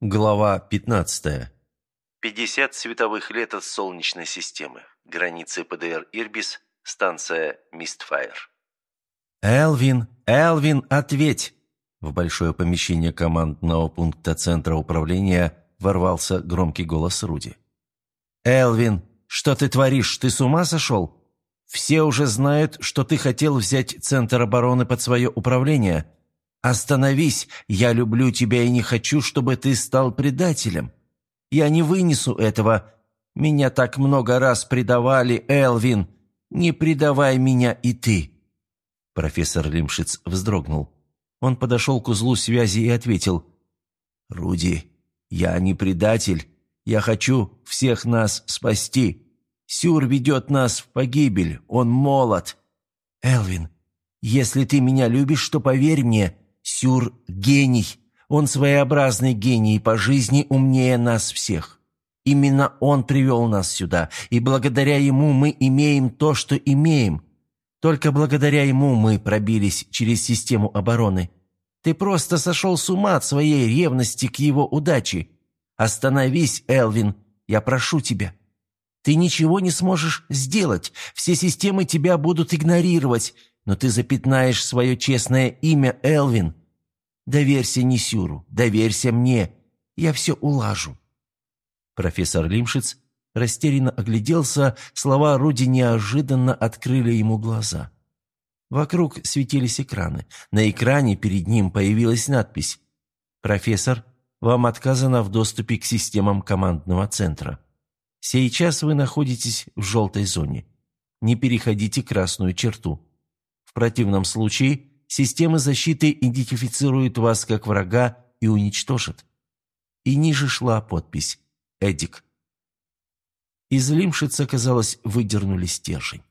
Глава 15. 50 световых лет от Солнечной системы. Границы ПДР Ирбис. Станция Мистфайр. «Элвин! Элвин, ответь!» В большое помещение командного пункта Центра управления ворвался громкий голос Руди. «Элвин, что ты творишь? Ты с ума сошел? Все уже знают, что ты хотел взять Центр обороны под свое управление. Остановись, я люблю тебя и не хочу, чтобы ты стал предателем. Я не вынесу этого. Меня так много раз предавали, Элвин. Не предавай меня и ты». Профессор Лимшиц вздрогнул. Он подошел к узлу связи и ответил. «Руди, я не предатель. Я хочу всех нас спасти. Сюр ведет нас в погибель. Он молод. Элвин, если ты меня любишь, то поверь мне, Сюр – гений. Он своеобразный гений, по жизни умнее нас всех. Именно он привел нас сюда, и благодаря ему мы имеем то, что имеем. Только благодаря ему мы пробились через систему обороны. Ты просто сошел с ума от своей ревности к его удаче. Остановись, Элвин, я прошу тебя. Ты ничего не сможешь сделать, все системы тебя будут игнорировать, но ты запятнаешь свое честное имя, Элвин. Доверься Несюру, доверься мне, я все улажу». Профессор Лимшиц растерянно огляделся, слова Руди неожиданно открыли ему глаза. Вокруг светились экраны. На экране перед ним появилась надпись «Профессор, вам отказано в доступе к системам командного центра. Сейчас вы находитесь в желтой зоне. Не переходите красную черту. В противном случае системы защиты идентифицируют вас как врага и уничтожат». И ниже шла подпись «Эдик». Из Лимшица, казалось, выдернули стержень.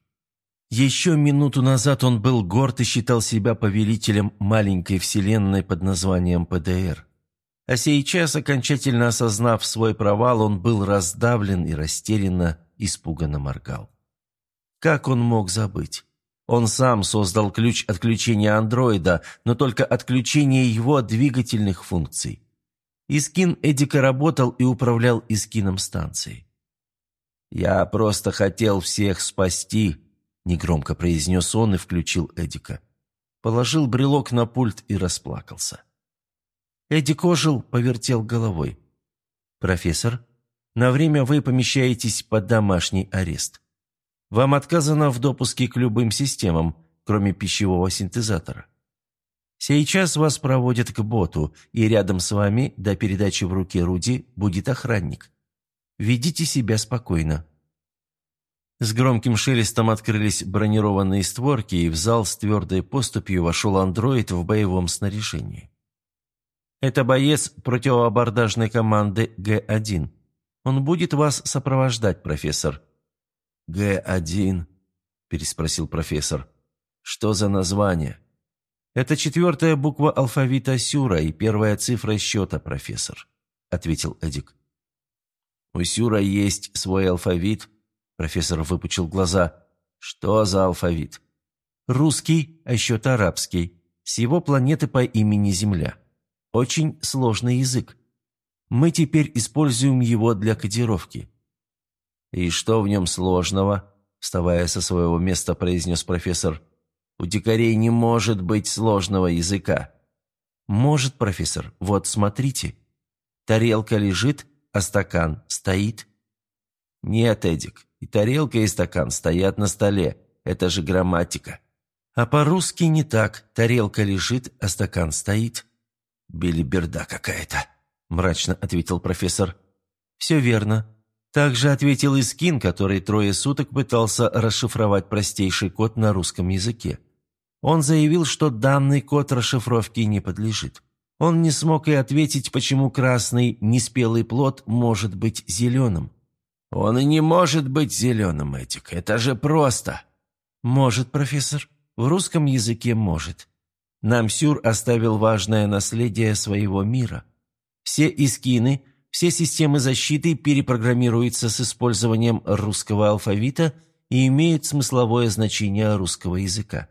Еще минуту назад он был горд и считал себя повелителем маленькой вселенной под названием ПДР. А сейчас, окончательно осознав свой провал, он был раздавлен и растерянно, испуганно моргал. Как он мог забыть? Он сам создал ключ отключения андроида, но только отключение его двигательных функций. Искин Эдика работал и управлял Искином станции. «Я просто хотел всех спасти», — негромко произнес он и включил Эдика. Положил брелок на пульт и расплакался. Эдик ожил, повертел головой. «Профессор, на время вы помещаетесь под домашний арест. Вам отказано в допуске к любым системам, кроме пищевого синтезатора. Сейчас вас проводят к боту, и рядом с вами до передачи в руки Руди будет охранник. Ведите себя спокойно». С громким шелестом открылись бронированные створки, и в зал с твердой поступью вошел андроид в боевом снаряжении. Это боец противоабордажной команды Г-1. Он будет вас сопровождать, профессор». «Г-1?» – переспросил профессор. «Что за название?» «Это четвертая буква алфавита Сюра и первая цифра счета, профессор», – ответил Эдик. «У Сюра есть свой алфавит?» Профессор выпучил глаза. «Что за алфавит?» «Русский, а счет арабский. С его планеты по имени Земля. Очень сложный язык. Мы теперь используем его для кодировки». «И что в нем сложного?» Вставая со своего места, произнес профессор. «У дикарей не может быть сложного языка». «Может, профессор. Вот смотрите. Тарелка лежит, а стакан стоит». «Нет, Эдик, и тарелка, и стакан стоят на столе. Это же грамматика». «А по-русски не так. Тарелка лежит, а стакан стоит». «Белиберда какая-то», – мрачно ответил профессор. «Все верно. Также ответил Искин, который трое суток пытался расшифровать простейший код на русском языке. Он заявил, что данный код расшифровки не подлежит. Он не смог и ответить, почему красный неспелый плод может быть зеленым. «Он и не может быть зеленым, Этик. Это же просто!» «Может, профессор. В русском языке может. Намсюр оставил важное наследие своего мира. Все искины, все системы защиты перепрограммируются с использованием русского алфавита и имеют смысловое значение русского языка.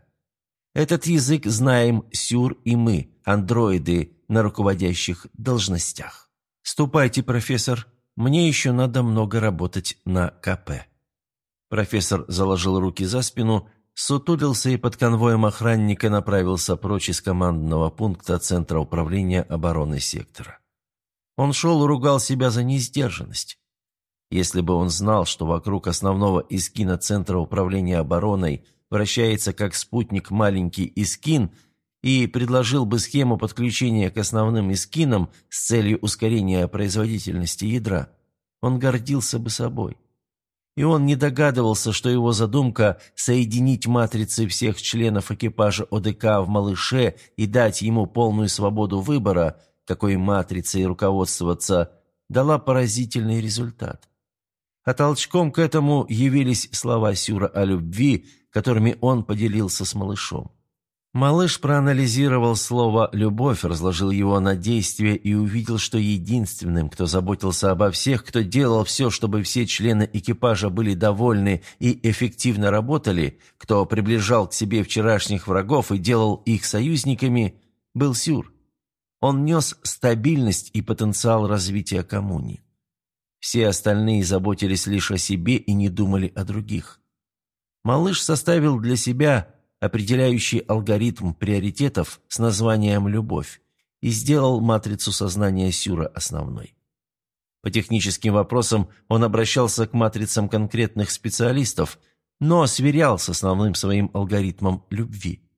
Этот язык знаем Сюр и мы, андроиды на руководящих должностях. «Ступайте, профессор, мне еще надо много работать на КП». Профессор заложил руки за спину, сутулился и под конвоем охранника направился прочь из командного пункта Центра управления обороны сектора. Он шел и ругал себя за несдержанность. Если бы он знал, что вокруг основного Искина Центра управления обороной вращается как спутник маленький Искин и предложил бы схему подключения к основным Искинам с целью ускорения производительности ядра, он гордился бы собой. И он не догадывался, что его задумка соединить матрицы всех членов экипажа ОДК в «Малыше» и дать ему полную свободу выбора, какой матрицей руководствоваться, дала поразительный результат. А толчком к этому явились слова Сюра о любви, которыми он поделился с малышом. Малыш проанализировал слово «любовь», разложил его на действие и увидел, что единственным, кто заботился обо всех, кто делал все, чтобы все члены экипажа были довольны и эффективно работали, кто приближал к себе вчерашних врагов и делал их союзниками, был Сюр. Он нес стабильность и потенциал развития коммуни. Все остальные заботились лишь о себе и не думали о других. Малыш составил для себя определяющий алгоритм приоритетов с названием «любовь» и сделал матрицу сознания Сюра основной. По техническим вопросам он обращался к матрицам конкретных специалистов, но сверял с основным своим алгоритмом любви.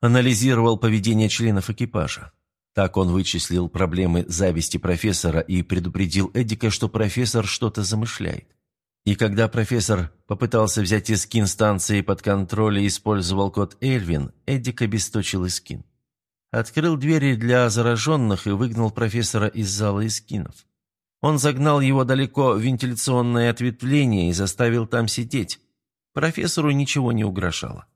Анализировал поведение членов экипажа. Так он вычислил проблемы зависти профессора и предупредил Эдика, что профессор что-то замышляет. И когда профессор попытался взять Искин станции под контроль и использовал код Эльвин, Эдик обесточил Искин. Открыл двери для зараженных и выгнал профессора из зала Искинов. Он загнал его далеко в вентиляционное ответвление и заставил там сидеть. Профессору ничего не угрожало.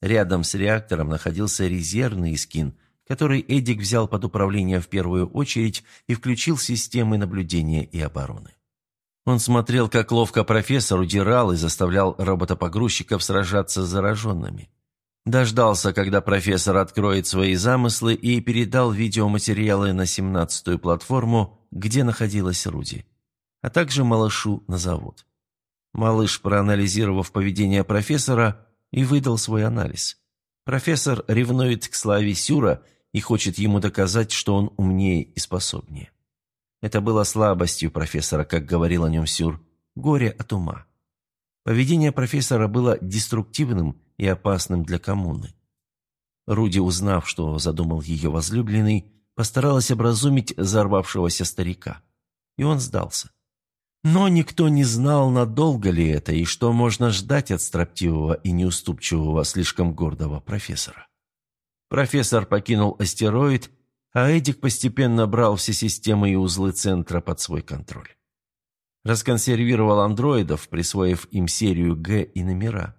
Рядом с реактором находился резервный Искин – который Эдик взял под управление в первую очередь и включил системы наблюдения и обороны. Он смотрел, как ловко профессор удирал и заставлял роботопогрузчиков сражаться с зараженными. Дождался, когда профессор откроет свои замыслы и передал видеоматериалы на 17-ю платформу, где находилась Руди, а также малышу на завод. Малыш, проанализировав поведение профессора, и выдал свой анализ. Профессор ревнует к славе Сюра – и хочет ему доказать, что он умнее и способнее. Это было слабостью профессора, как говорил о нем Сюр, горе от ума. Поведение профессора было деструктивным и опасным для коммуны. Руди, узнав, что задумал ее возлюбленный, постаралась образумить взорвавшегося старика. И он сдался. Но никто не знал, надолго ли это и что можно ждать от строптивого и неуступчивого, слишком гордого профессора. Профессор покинул астероид, а Эдик постепенно брал все системы и узлы центра под свой контроль. Расконсервировал андроидов, присвоив им серию Г и номера.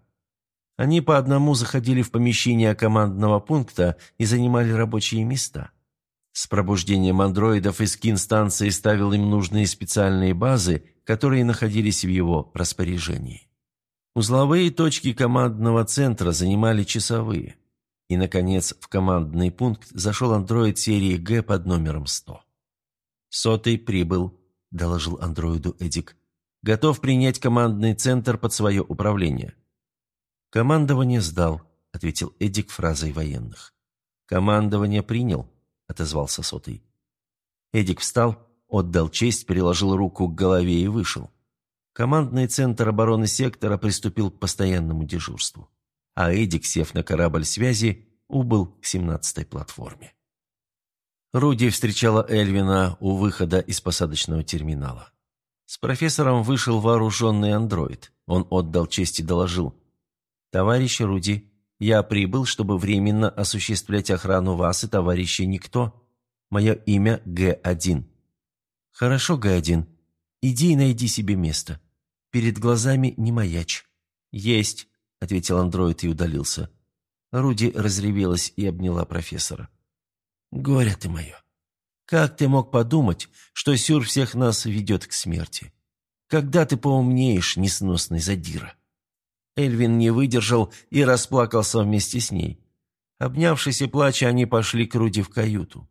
Они по одному заходили в помещение командного пункта и занимали рабочие места. С пробуждением андроидов из станции ставил им нужные специальные базы, которые находились в его распоряжении. Узловые точки командного центра занимали часовые – и, наконец, в командный пункт зашел андроид серии Г под номером 100. «Сотый прибыл», – доложил андроиду Эдик. «Готов принять командный центр под свое управление». «Командование сдал», – ответил Эдик фразой военных. «Командование принял», – отозвался Сотый. Эдик встал, отдал честь, переложил руку к голове и вышел. Командный центр обороны сектора приступил к постоянному дежурству а Эдик, сев на корабль связи, убыл к семнадцатой платформе. Руди встречала Эльвина у выхода из посадочного терминала. С профессором вышел вооруженный андроид. Он отдал честь и доложил. «Товарищ Руди, я прибыл, чтобы временно осуществлять охрану вас и товарища Никто. Мое имя Г-1». «Хорошо, Г-1. Иди и найди себе место. Перед глазами не маячь». «Есть», — ответил андроид и удалился. Руди разревелась и обняла профессора. «Горе ты мое! Как ты мог подумать, что Сюр всех нас ведет к смерти? Когда ты поумнеешь, несносный задира?» Эльвин не выдержал и расплакался вместе с ней. Обнявшись и плача, они пошли к Руди в каюту.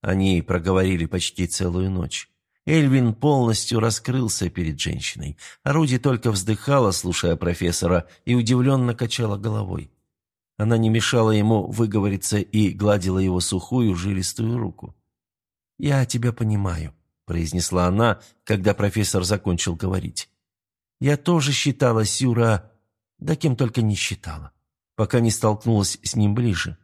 Они проговорили почти целую ночь. Эльвин полностью раскрылся перед женщиной. Руди только вздыхала, слушая профессора, и удивленно качала головой. Она не мешала ему выговориться и гладила его сухую, жилистую руку. «Я тебя понимаю», — произнесла она, когда профессор закончил говорить. «Я тоже считала Сюра, да кем только не считала, пока не столкнулась с ним ближе.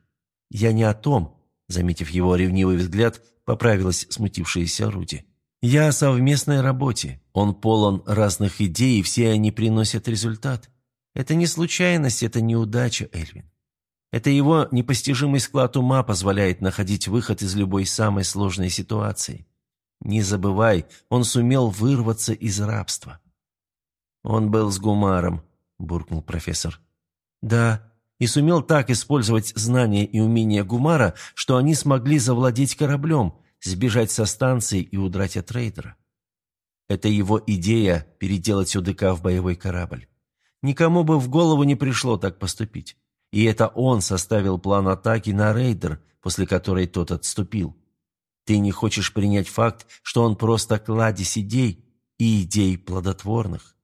Я не о том», — заметив его ревнивый взгляд, поправилась смутившаяся Руди. «Я о совместной работе. Он полон разных идей, и все они приносят результат. Это не случайность, это неудача, Эльвин. Это его непостижимый склад ума позволяет находить выход из любой самой сложной ситуации. Не забывай, он сумел вырваться из рабства». «Он был с Гумаром», – буркнул профессор. «Да, и сумел так использовать знания и умения Гумара, что они смогли завладеть кораблем, сбежать со станции и удрать от рейдера. Это его идея – переделать УДК в боевой корабль. Никому бы в голову не пришло так поступить. И это он составил план атаки на рейдер, после которой тот отступил. Ты не хочешь принять факт, что он просто кладезь идей и идей плодотворных.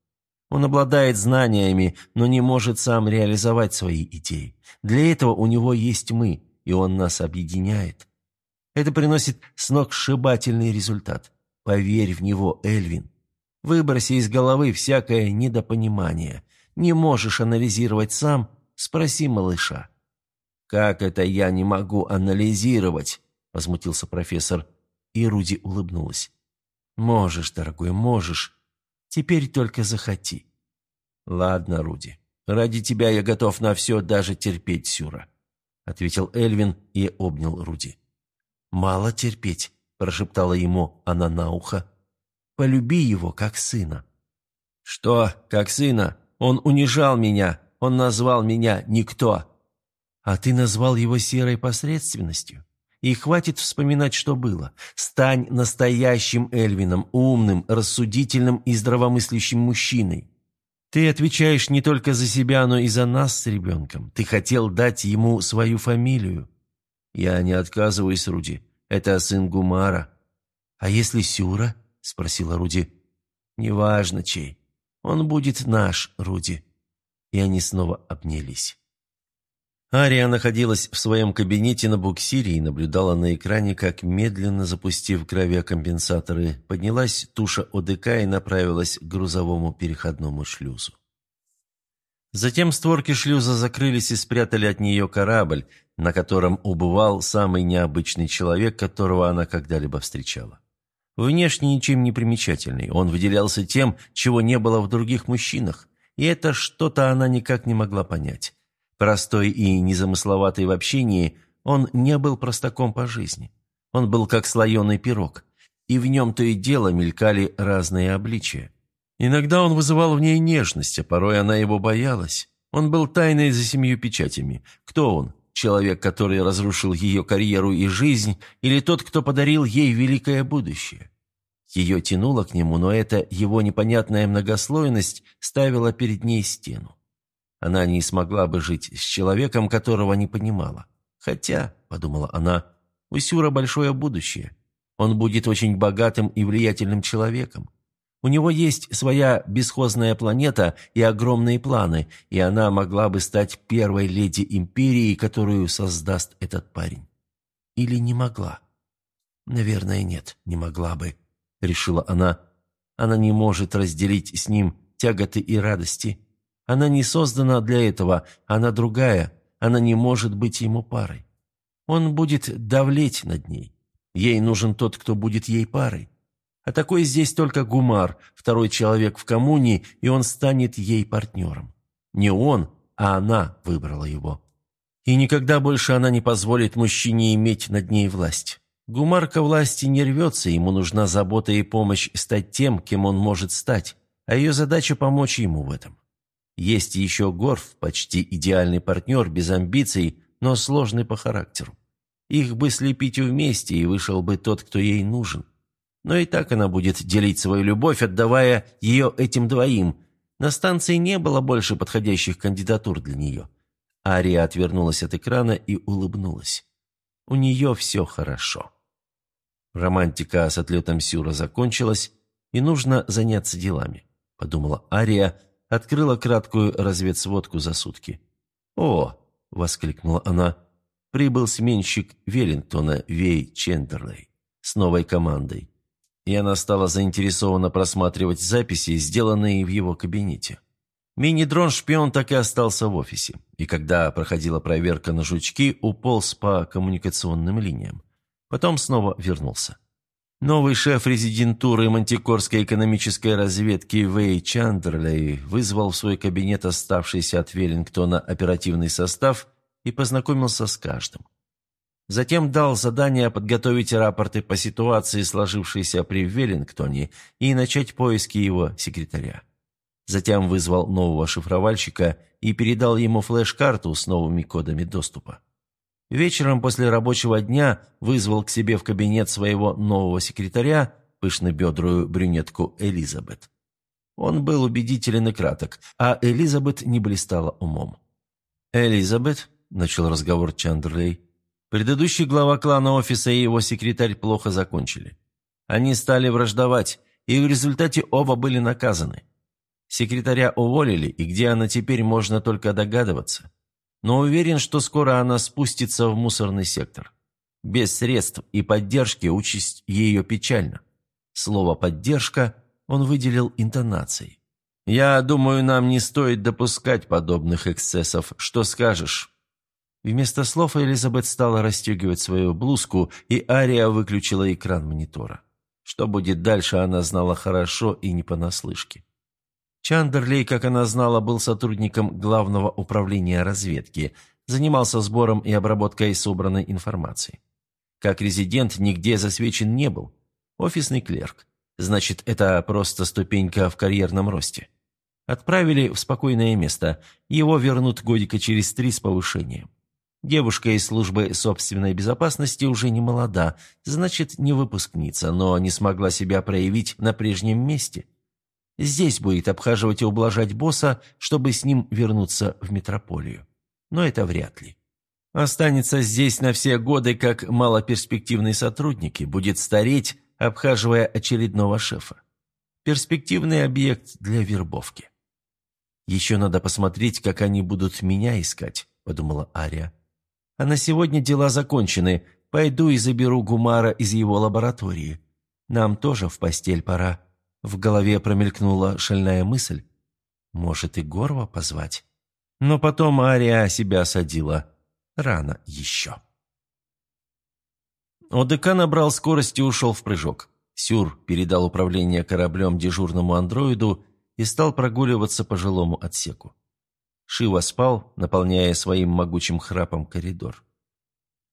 Он обладает знаниями, но не может сам реализовать свои идеи. Для этого у него есть мы, и он нас объединяет. Это приносит сногсшибательный результат. Поверь в него, Эльвин. Выброси из головы всякое недопонимание. Не можешь анализировать сам – спроси малыша». «Как это я не могу анализировать?» – возмутился профессор. И Руди улыбнулась. «Можешь, дорогой, можешь. Теперь только захоти». «Ладно, Руди. Ради тебя я готов на все, даже терпеть Сюра», – ответил Эльвин и обнял Руди. «Мало терпеть», – прошептала ему она на ухо. «Полюби его, как сына». «Что, как сына? Он унижал меня, он назвал меня никто». «А ты назвал его серой посредственностью?» И хватит вспоминать, что было. Стань настоящим Эльвином, умным, рассудительным и здравомыслящим мужчиной. Ты отвечаешь не только за себя, но и за нас с ребенком. Ты хотел дать ему свою фамилию. «Я не отказываюсь, Руди. Это сын Гумара». «А если Сюра?» – спросила Руди. «Неважно, чей. Он будет наш, Руди». И они снова обнялись. Ария находилась в своем кабинете на буксире и наблюдала на экране, как, медленно запустив гравиокомпенсаторы, поднялась туша ОДК и направилась к грузовому переходному шлюзу. Затем створки шлюза закрылись и спрятали от нее корабль, на котором убывал самый необычный человек, которого она когда-либо встречала. Внешне ничем не примечательный, он выделялся тем, чего не было в других мужчинах, и это что-то она никак не могла понять. Простой и незамысловатый в общении, он не был простаком по жизни. Он был как слоеный пирог, и в нем то и дело мелькали разные обличия. Иногда он вызывал в ней нежность, а порой она его боялась. Он был тайной за семью печатями. Кто он? Человек, который разрушил ее карьеру и жизнь, или тот, кто подарил ей великое будущее? Ее тянуло к нему, но эта его непонятная многослойность ставила перед ней стену. Она не смогла бы жить с человеком, которого не понимала. Хотя, — подумала она, — у Сюра большое будущее. Он будет очень богатым и влиятельным человеком. У него есть своя бесхозная планета и огромные планы, и она могла бы стать первой леди империи, которую создаст этот парень. Или не могла? Наверное, нет, не могла бы, решила она. Она не может разделить с ним тяготы и радости. Она не создана для этого, она другая, она не может быть ему парой. Он будет давлеть над ней. Ей нужен тот, кто будет ей парой. А такой здесь только Гумар, второй человек в коммуне, и он станет ей партнером. Не он, а она выбрала его. И никогда больше она не позволит мужчине иметь над ней власть. Гумар ко власти не рвется, ему нужна забота и помощь стать тем, кем он может стать, а ее задача помочь ему в этом. Есть еще Горф, почти идеальный партнер, без амбиций, но сложный по характеру. Их бы слепить вместе, и вышел бы тот, кто ей нужен. Но и так она будет делить свою любовь, отдавая ее этим двоим. На станции не было больше подходящих кандидатур для нее. Ария отвернулась от экрана и улыбнулась. У нее все хорошо. Романтика с отлетом Сюра закончилась, и нужно заняться делами, подумала Ария, открыла краткую разведсводку за сутки. «О!» — воскликнула она. «Прибыл сменщик Веллингтона Вей Чендерлей с новой командой». И она стала заинтересованно просматривать записи, сделанные в его кабинете. Мини-дрон-шпион так и остался в офисе, и когда проходила проверка на жучки, уполз по коммуникационным линиям. Потом снова вернулся. Новый шеф резидентуры Мантикорской экономической разведки Вэй Чандерлей вызвал в свой кабинет оставшийся от Веллингтона оперативный состав и познакомился с каждым. Затем дал задание подготовить рапорты по ситуации, сложившейся при Веллингтоне, и начать поиски его секретаря. Затем вызвал нового шифровальщика и передал ему флеш-карту с новыми кодами доступа. Вечером после рабочего дня вызвал к себе в кабинет своего нового секретаря, пышнобедрую брюнетку Элизабет. Он был убедителен и краток, а Элизабет не блистала умом. «Элизабет», — начал разговор Чандрлей, — «предыдущий глава клана офиса и его секретарь плохо закончили. Они стали враждовать, и в результате оба были наказаны. Секретаря уволили, и где она теперь, можно только догадываться но уверен, что скоро она спустится в мусорный сектор. Без средств и поддержки участь ее печальна. Слово «поддержка» он выделил интонацией. «Я думаю, нам не стоит допускать подобных эксцессов. Что скажешь?» Вместо слов Элизабет стала расстегивать свою блузку, и Ария выключила экран монитора. Что будет дальше, она знала хорошо и не понаслышке. Чандерлей, как она знала, был сотрудником Главного управления разведки, занимался сбором и обработкой собранной информации. Как резидент нигде засвечен не был. Офисный клерк. Значит, это просто ступенька в карьерном росте. Отправили в спокойное место. Его вернут годика через три с повышением. Девушка из службы собственной безопасности уже не молода, значит, не выпускница, но не смогла себя проявить на прежнем месте – Здесь будет обхаживать и ублажать босса, чтобы с ним вернуться в метрополию. Но это вряд ли. Останется здесь на все годы как малоперспективный сотрудник и будет стареть, обхаживая очередного шефа. Перспективный объект для вербовки. «Еще надо посмотреть, как они будут меня искать», — подумала Ария. «А на сегодня дела закончены. Пойду и заберу Гумара из его лаборатории. Нам тоже в постель пора». В голове промелькнула шальная мысль. Может, и Горва позвать? Но потом Ария себя осадила. Рано еще. ОДК набрал скорость и ушел в прыжок. Сюр передал управление кораблем дежурному андроиду и стал прогуливаться по жилому отсеку. Шива спал, наполняя своим могучим храпом коридор.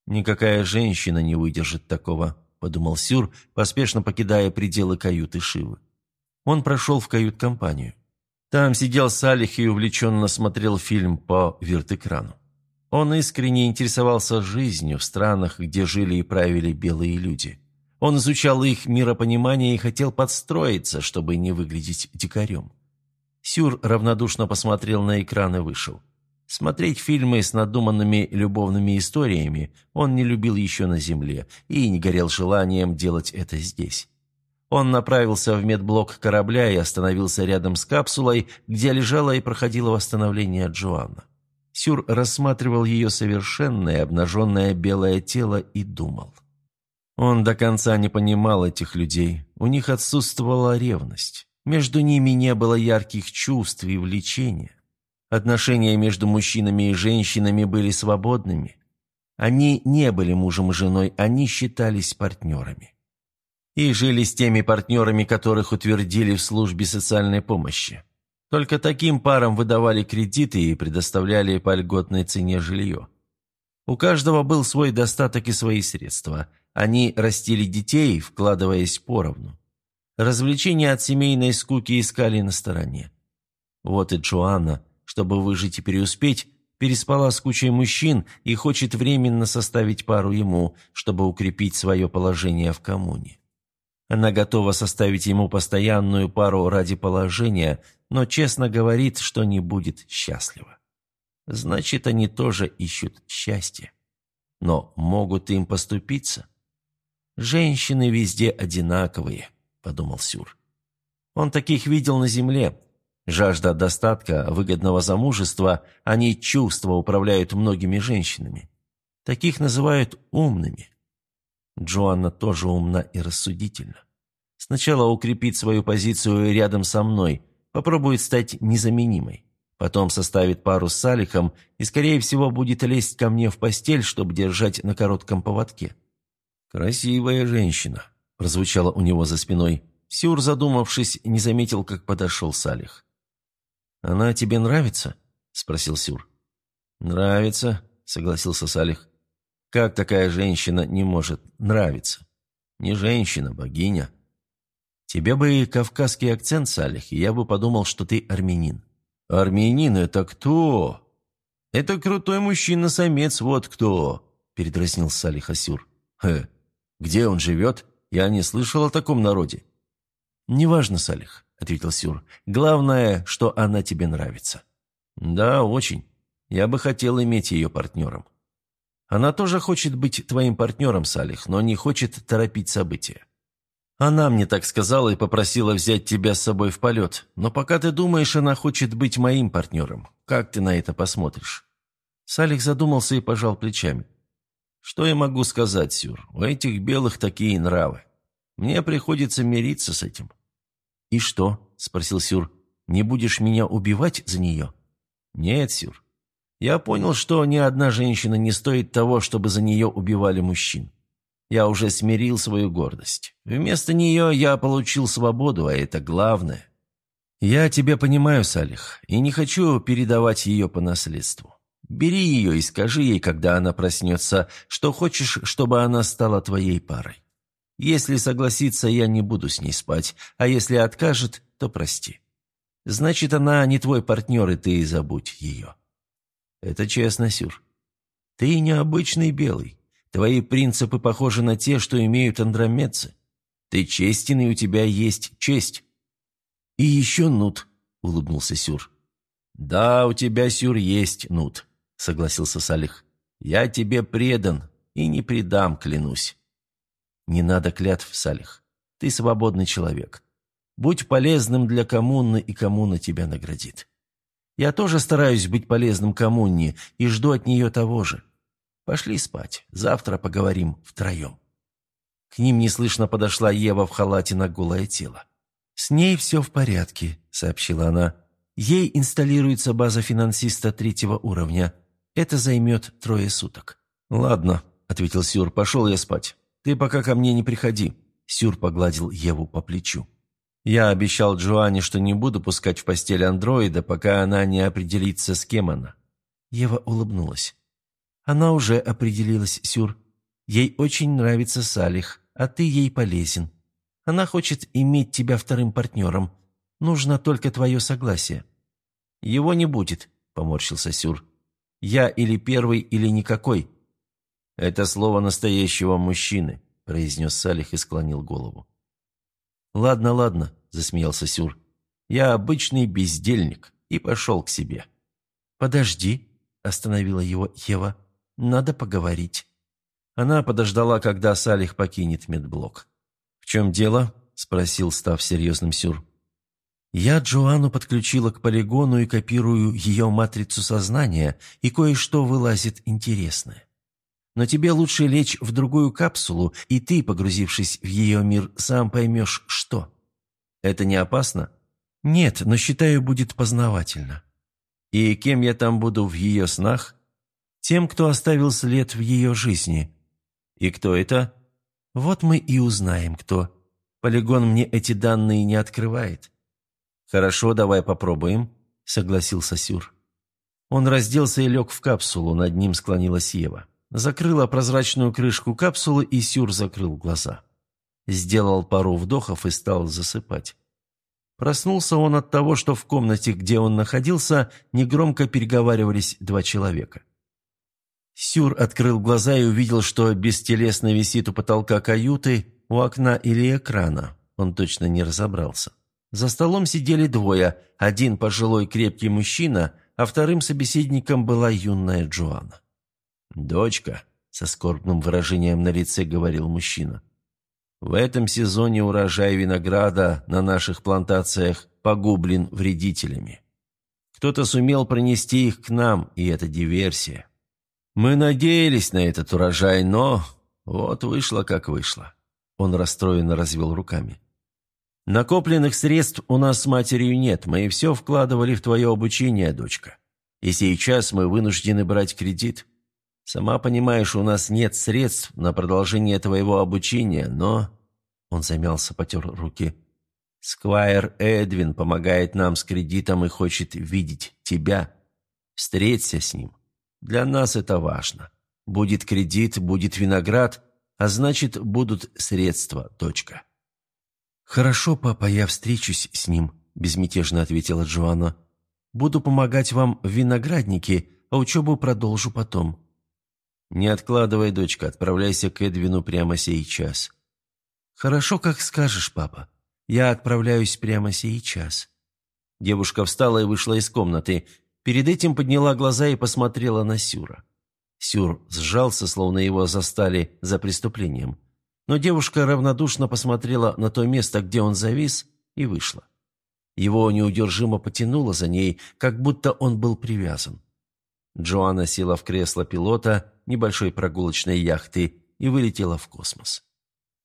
«Никакая женщина не выдержит такого», — подумал Сюр, поспешно покидая пределы каюты Шивы. Он прошел в кают-компанию. Там сидел Салих и увлеченно смотрел фильм по вирт-экрану. Он искренне интересовался жизнью в странах, где жили и правили белые люди. Он изучал их миропонимание и хотел подстроиться, чтобы не выглядеть дикарем. Сюр равнодушно посмотрел на экран и вышел. Смотреть фильмы с надуманными любовными историями он не любил еще на Земле и не горел желанием делать это здесь. Он направился в медблок корабля и остановился рядом с капсулой, где лежала и проходило восстановление Джоанна. Сюр рассматривал ее совершенное обнаженное белое тело и думал. Он до конца не понимал этих людей. У них отсутствовала ревность. Между ними не было ярких чувств и влечения. Отношения между мужчинами и женщинами были свободными. Они не были мужем и женой, они считались партнерами и жили с теми партнерами, которых утвердили в службе социальной помощи. Только таким парам выдавали кредиты и предоставляли по льготной цене жилье. У каждого был свой достаток и свои средства. Они растили детей, вкладываясь поровну. Развлечения от семейной скуки искали на стороне. Вот и Джоанна, чтобы выжить и преуспеть, переспала с кучей мужчин и хочет временно составить пару ему, чтобы укрепить свое положение в коммуне. Она готова составить ему постоянную пару ради положения, но честно говорит, что не будет счастлива. Значит, они тоже ищут счастье. Но могут им поступиться? «Женщины везде одинаковые», – подумал Сюр. Он таких видел на земле. Жажда достатка, выгодного замужества, они чувства управляют многими женщинами. Таких называют умными. Джоанна тоже умна и рассудительна. Сначала укрепит свою позицию рядом со мной, попробует стать незаменимой. Потом составит пару с Салихом и, скорее всего, будет лезть ко мне в постель, чтобы держать на коротком поводке. «Красивая женщина», – прозвучало у него за спиной. Сюр, задумавшись, не заметил, как подошел Салих. «Она тебе нравится?» – спросил Сюр. «Нравится», – согласился Салих. «Как такая женщина не может нравиться? Не женщина, богиня». «Тебе бы кавказский акцент, Салих, и я бы подумал, что ты армянин». «Армянин – это кто?» «Это крутой мужчина-самец, вот кто!» – передразнил Салих Асюр. «Хе, где он живет? Я не слышал о таком народе». «Неважно, Салих», – ответил Сюр. «Главное, что она тебе нравится». «Да, очень. Я бы хотел иметь ее партнером». «Она тоже хочет быть твоим партнером, Салих, но не хочет торопить события. Она мне так сказала и попросила взять тебя с собой в полет. Но пока ты думаешь, она хочет быть моим партнером. Как ты на это посмотришь?» Салих задумался и пожал плечами. «Что я могу сказать, Сюр? У этих белых такие нравы. Мне приходится мириться с этим». «И что?» – спросил Сюр. «Не будешь меня убивать за нее?» «Нет, Сюр. Я понял, что ни одна женщина не стоит того, чтобы за нее убивали мужчин. Я уже смирил свою гордость. Вместо нее я получил свободу, а это главное. Я тебя понимаю, Салих, и не хочу передавать ее по наследству. Бери ее и скажи ей, когда она проснется, что хочешь, чтобы она стала твоей парой. Если согласится, я не буду с ней спать, а если откажет, то прости. Значит, она не твой партнер, и ты забудь ее. Это честно, Сюр. Ты необычный белый. Твои принципы похожи на те, что имеют андромедцы. Ты честен, и у тебя есть честь». «И еще нут», — улыбнулся Сюр. «Да, у тебя, Сюр, есть нут», — согласился Салих. «Я тебе предан и не предам, клянусь». «Не надо клятв, Салих. Ты свободный человек. Будь полезным для коммуны, и коммуна тебя наградит. Я тоже стараюсь быть полезным коммуне и жду от нее того же. Пошли спать. Завтра поговорим втроем». К ним неслышно подошла Ева в халате на голое тело. «С ней все в порядке», — сообщила она. «Ей инсталируется база финансиста третьего уровня. Это займет трое суток». «Ладно», — ответил Сюр, — «пошел я спать. Ты пока ко мне не приходи». Сюр погладил Еву по плечу. «Я обещал Джоанне, что не буду пускать в постель андроида, пока она не определится, с кем она». Ева улыбнулась. Она уже определилась, Сюр. Ей очень нравится Салих, а ты ей полезен. Она хочет иметь тебя вторым партнером. Нужно только твое согласие». «Его не будет», — поморщился Сюр. «Я или первый, или никакой». «Это слово настоящего мужчины», — произнес Салих и склонил голову. «Ладно, ладно», — засмеялся Сюр. «Я обычный бездельник» и пошел к себе. «Подожди», — остановила его Ева. Надо поговорить». Она подождала, когда Салих покинет медблок. «В чем дело?» – спросил, став серьезным Сюр. «Я Джоанну подключила к полигону и копирую ее матрицу сознания, и кое-что вылазит интересное. Но тебе лучше лечь в другую капсулу, и ты, погрузившись в ее мир, сам поймешь, что. Это не опасно?» «Нет, но считаю, будет познавательно». «И кем я там буду в ее снах?» Тем, кто оставил след в ее жизни. И кто это? Вот мы и узнаем, кто. Полигон мне эти данные не открывает. Хорошо, давай попробуем, согласился Сюр. Он разделся и лег в капсулу, над ним склонилась Ева. Закрыла прозрачную крышку капсулы, и Сюр закрыл глаза. Сделал пару вдохов и стал засыпать. Проснулся он от того, что в комнате, где он находился, негромко переговаривались два человека. Сюр открыл глаза и увидел, что бестелесно висит у потолка каюты, у окна или экрана. Он точно не разобрался. За столом сидели двое, один пожилой крепкий мужчина, а вторым собеседником была юная Джоанна. «Дочка», — со скорбным выражением на лице говорил мужчина, В этом сезоне урожай винограда на наших плантациях погублен вредителями. Кто-то сумел пронести их к нам, и это диверсия. Мы надеялись на этот урожай, но вот вышло, как вышло. Он расстроенно развел руками. Накопленных средств у нас с матерью нет, мы все вкладывали в твое обучение, дочка. И сейчас мы вынуждены брать кредит. Сама понимаешь, у нас нет средств на продолжение твоего обучения, но...» Он замялся, потер руки. «Сквайр Эдвин помогает нам с кредитом и хочет видеть тебя. Встреться с ним. Для нас это важно. Будет кредит, будет виноград, а значит, будут средства, дочка». «Хорошо, папа, я встречусь с ним», – безмятежно ответила Джоанна. «Буду помогать вам в винограднике, а учебу продолжу потом». «Не откладывай, дочка, отправляйся к Эдвину прямо сейчас». «Хорошо, как скажешь, папа. Я отправляюсь прямо сейчас». Девушка встала и вышла из комнаты. Перед этим подняла глаза и посмотрела на Сюра. Сюр сжался, словно его застали за преступлением. Но девушка равнодушно посмотрела на то место, где он завис, и вышла. Его неудержимо потянуло за ней, как будто он был привязан. Джоанна села в кресло пилота небольшой прогулочной яхты и вылетела в космос.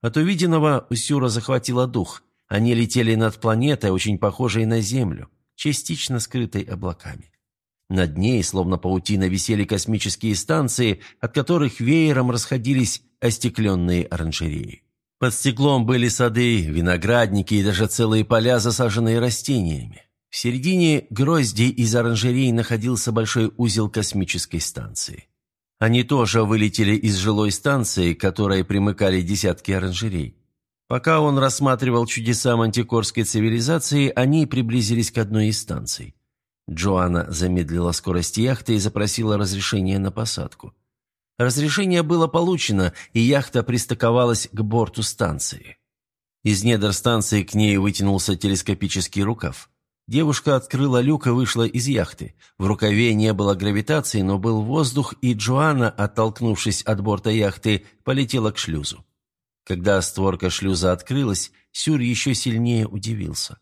От увиденного у Сюра захватило дух. Они летели над планетой, очень похожей на Землю, частично скрытой облаками. Над ней, словно паутина, висели космические станции, от которых веером расходились остекленные оранжереи. Под стеклом были сады, виноградники и даже целые поля, засаженные растениями. В середине грозди из оранжерей находился большой узел космической станции. Они тоже вылетели из жилой станции, к которой примыкали десятки оранжерей. Пока он рассматривал чудеса мантикорской цивилизации, они приблизились к одной из станций. Джоанна замедлила скорость яхты и запросила разрешение на посадку. Разрешение было получено, и яхта пристыковалась к борту станции. Из недр станции к ней вытянулся телескопический рукав. Девушка открыла люк и вышла из яхты. В рукаве не было гравитации, но был воздух, и Джоанна, оттолкнувшись от борта яхты, полетела к шлюзу. Когда створка шлюза открылась, Сюр еще сильнее удивился.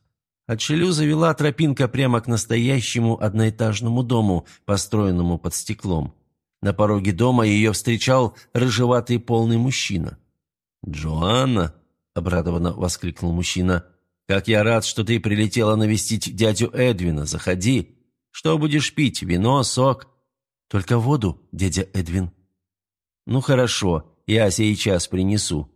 От шлюза вела тропинка прямо к настоящему одноэтажному дому, построенному под стеклом. На пороге дома ее встречал рыжеватый полный мужчина. «Джоанна!» — обрадованно воскликнул мужчина. «Как я рад, что ты прилетела навестить дядю Эдвина. Заходи. Что будешь пить? Вино, сок?» «Только воду, дядя Эдвин». «Ну хорошо, я сейчас принесу».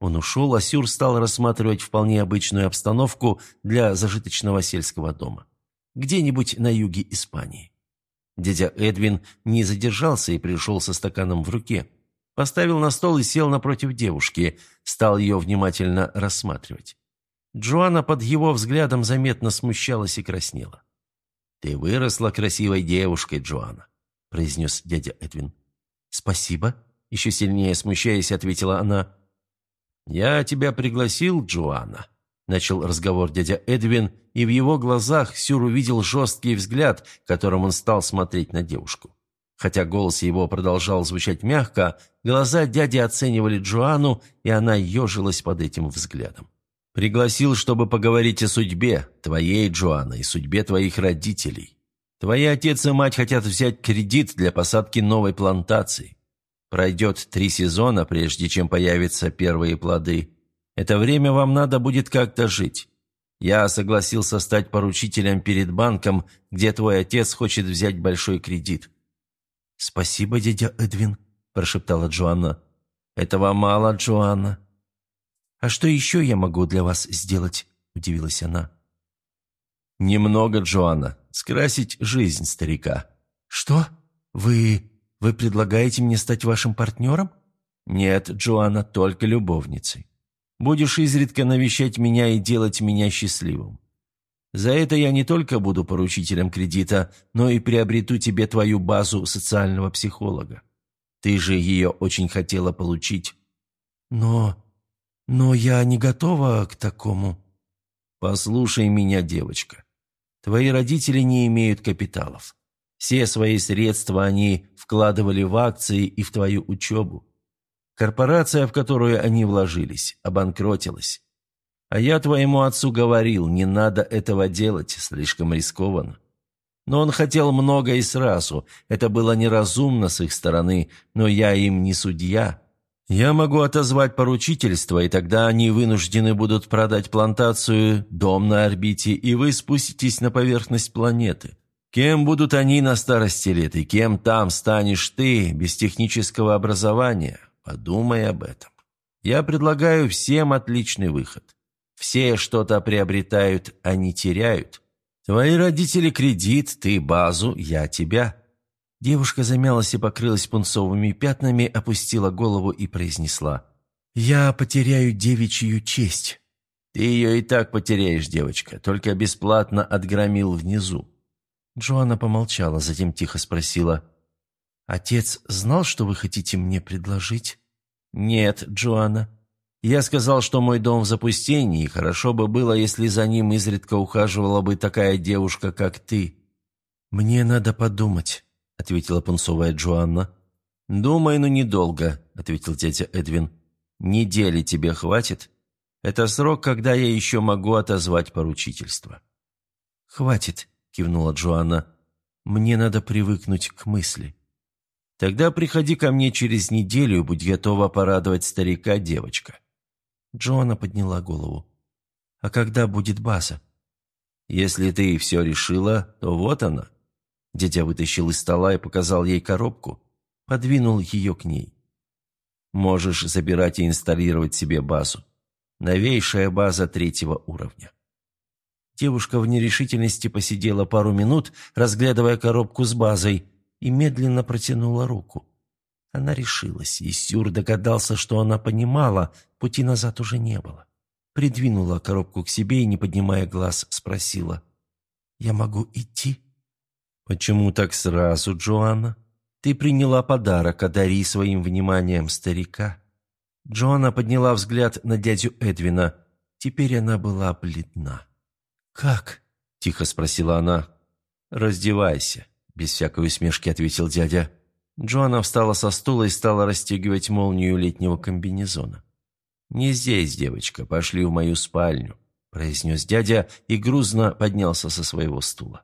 Он ушел, а Сюр стал рассматривать вполне обычную обстановку для зажиточного сельского дома. Где-нибудь на юге Испании. Дядя Эдвин не задержался и пришел со стаканом в руке. Поставил на стол и сел напротив девушки, стал ее внимательно рассматривать. Джоанна под его взглядом заметно смущалась и краснела. «Ты выросла красивой девушкой, Джоанна», — произнес дядя Эдвин. «Спасибо», — еще сильнее смущаясь, ответила она. «Я тебя пригласил, Джоанна», Начал разговор дядя Эдвин, и в его глазах Сюр увидел жесткий взгляд, которым он стал смотреть на девушку. Хотя голос его продолжал звучать мягко, глаза дяди оценивали Джоанну, и она ежилась под этим взглядом. «Пригласил, чтобы поговорить о судьбе, твоей, Джоанна, и судьбе твоих родителей. Твои отец и мать хотят взять кредит для посадки новой плантации. Пройдет три сезона, прежде чем появятся первые плоды. Это время вам надо будет как-то жить. Я согласился стать поручителем перед банком, где твой отец хочет взять большой кредит». «Спасибо, дядя Эдвин», – прошептала Джоанна. «Этого мало, Джоанна». «А что еще я могу для вас сделать?» – удивилась она. «Немного, Джоанна. Скрасить жизнь старика». «Что? Вы... вы предлагаете мне стать вашим партнером?» «Нет, Джоанна, только любовницей. Будешь изредка навещать меня и делать меня счастливым. За это я не только буду поручителем кредита, но и приобрету тебе твою базу социального психолога. Ты же ее очень хотела получить. Но... но я не готова к такому. Послушай меня, девочка. Твои родители не имеют капиталов. Все свои средства они вкладывали в акции и в твою учебу. Корпорация, в которую они вложились, обанкротилась. А я твоему отцу говорил, не надо этого делать, слишком рискованно. Но он хотел много и сразу. Это было неразумно с их стороны, но я им не судья. Я могу отозвать поручительство, и тогда они вынуждены будут продать плантацию, дом на орбите, и вы спуститесь на поверхность планеты. Кем будут они на старости лет, и кем там станешь ты, без технического образования? Подумай об этом. Я предлагаю всем отличный выход. Все что-то приобретают, а не теряют. Твои родители кредит, ты базу, я тебя». Девушка замялась и покрылась пунцовыми пятнами, опустила голову и произнесла. «Я потеряю девичью честь». «Ты ее и так потеряешь, девочка, только бесплатно отгромил внизу». Джоанна помолчала, затем тихо спросила. «Отец знал, что вы хотите мне предложить?» «Нет, Джоанна. Я сказал, что мой дом в запустении, и хорошо бы было, если за ним изредка ухаживала бы такая девушка, как ты». «Мне надо подумать», — ответила пунцовая Джоанна. «Думай, но недолго», — ответил дядя Эдвин. «Недели тебе хватит? Это срок, когда я еще могу отозвать поручительство». «Хватит», — кивнула Джоанна. «Мне надо привыкнуть к мысли». «Тогда приходи ко мне через неделю и будь готова порадовать старика, девочка». Джоанна подняла голову. «А когда будет база?» «Если ты все решила, то вот она». Дядя вытащил из стола и показал ей коробку, подвинул ее к ней. «Можешь забирать и инсталлировать себе базу. Новейшая база третьего уровня». Девушка в нерешительности посидела пару минут, разглядывая коробку с базой, и медленно протянула руку. Она решилась, и Сюр догадался, что она понимала, пути назад уже не было. Придвинула коробку к себе и, не поднимая глаз, спросила. «Я могу идти?» «Почему так сразу, Джоанна? Ты приняла подарок, одари своим вниманием старика». Джоанна подняла взгляд на дядю Эдвина. Теперь она была бледна. «Как?» – тихо спросила она. «Раздевайся», – без всякой усмешки ответил дядя. Джоанна встала со стула и стала расстегивать молнию летнего комбинезона. «Не здесь, девочка, пошли в мою спальню», – произнес дядя и грузно поднялся со своего стула.